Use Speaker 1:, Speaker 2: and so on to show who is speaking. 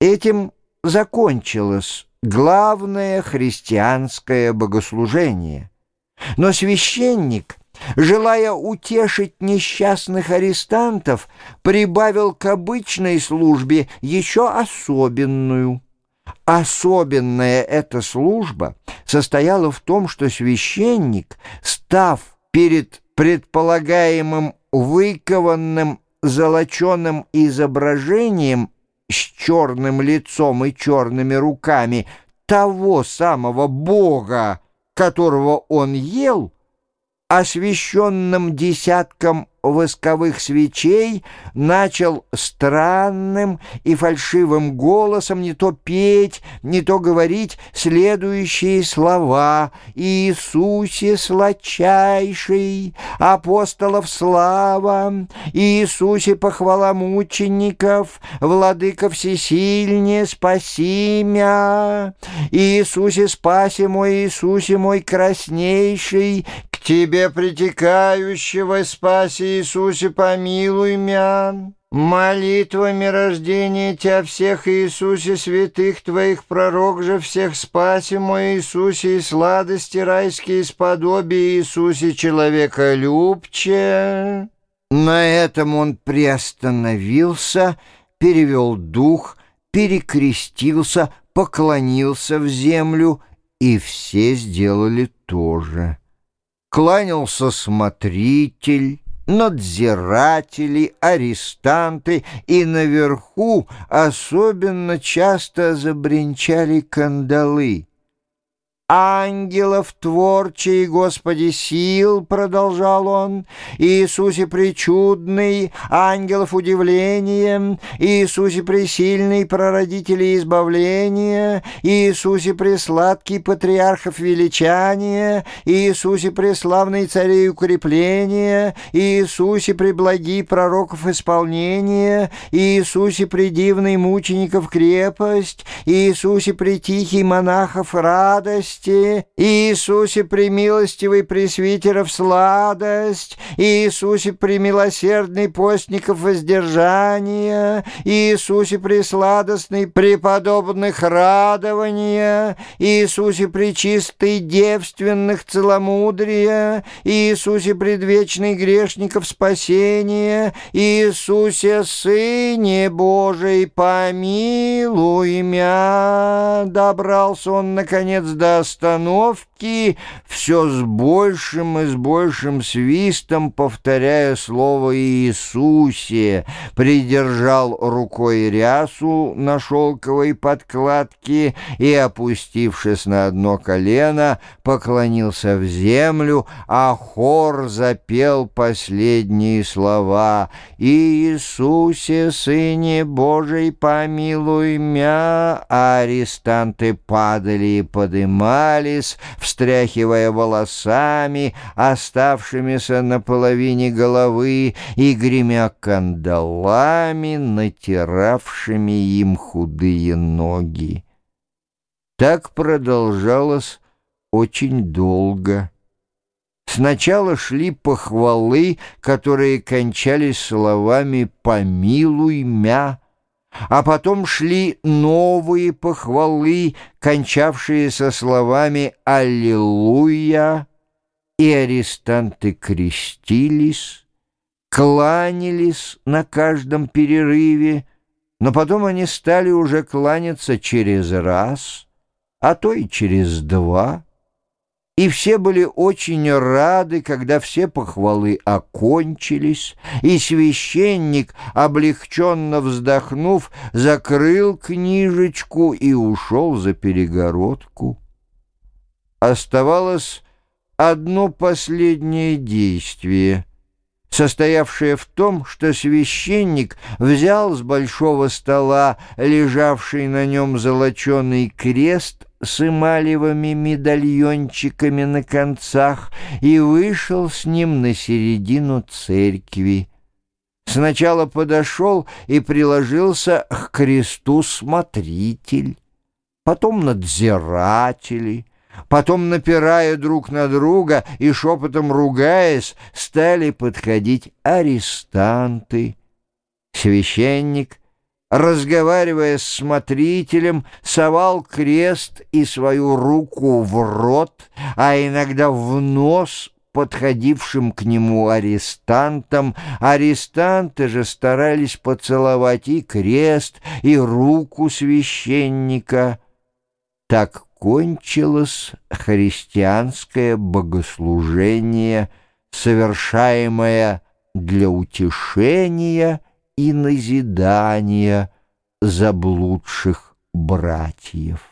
Speaker 1: Этим закончилось главное христианское богослужение. Но священник, желая утешить несчастных арестантов, прибавил к обычной службе еще особенную. Особенная эта служба состояла в том, что священник, став перед предполагаемым выкованным золоченым изображением с черным лицом и черными руками того самого Бога, которого он ел, освященным десятком восковых свечей, начал странным и фальшивым голосом не то петь, не то говорить следующие слова. «Иисусе сладчайший, апостолов слава, Иисусе похвала мучеников, владыка всесильне, спаси мя, Иисусе спаси мой, Иисусе мой краснейший, Тебе притекающего спаси Иисусе, помилуй мя. Молитвами рождения Тебя всех, Иисусе, святых Твоих пророк же всех спаси, мой Иисусе, и сладости райские сподобие Иисусе, человека любче. На этом он приостановился, перевел дух, перекрестился, поклонился в землю, и все сделали то же. Кланялся смотритель, надзиратели, арестанты, и наверху особенно часто забринчали кандалы. «Ангелов творчий, Господи, сил!» — продолжал он. «Иисусе причудный, ангелов удивлением, Иисусе пресильный, прародители избавления, Иисусе пресладкий, патриархов величания, Иисусе преславный царей укрепления, Иисусе преблагий пророков исполнения, Иисусе предивный мучеников крепость, Иисусе притихий монахов радость, милости, Иисусе премилостивый пресвитеров сладость, Иисусе премилосердный постников воздержания, Иисусе пресладостный преподобных радования, Иисусе пречистый девственных целомудрия, Иисусе предвечный грешников спасения, Иисусе Сыне Божий помилуй мя. Добрался он, наконец, до остановки, все с большим и с большим свистом, повторяя слово «Иисусе», придержал рукой рясу на шелковой подкладке и, опустившись на одно колено, поклонился в землю, а хор запел последние слова. «Иисусе, Сыне Божий, помилуй мя», арестанты падали и подымали поднимались, встряхивая волосами, оставшимися на половине головы, и гремя кандалами, натиравшими им худые ноги. Так продолжалось очень долго. Сначала шли похвалы, которые кончались словами «помилуй мя», а потом шли новые похвалы, кончавшиеся словами «Аллилуйя», и арестанты крестились, кланялись на каждом перерыве, но потом они стали уже кланяться через раз, а то и через два и все были очень рады, когда все похвалы окончились, и священник, облегченно вздохнув, закрыл книжечку и ушел за перегородку. Оставалось одно последнее действие — состоявшее в том, что священник взял с большого стола лежавший на нем золоченый крест с эмалевыми медальончиками на концах и вышел с ним на середину церкви. Сначала подошел и приложился к кресту смотритель, потом надзиратели — Потом, напирая друг на друга и шепотом ругаясь, стали подходить арестанты. Священник разговаривая с смотрителем, совал крест и свою руку в рот, а иногда в нос подходившим к нему арестантам. Арестанты же старались поцеловать и крест, и руку священника. Так кончилось христианское богослужение, совершаемое для утешения и назидания заблудших братьев.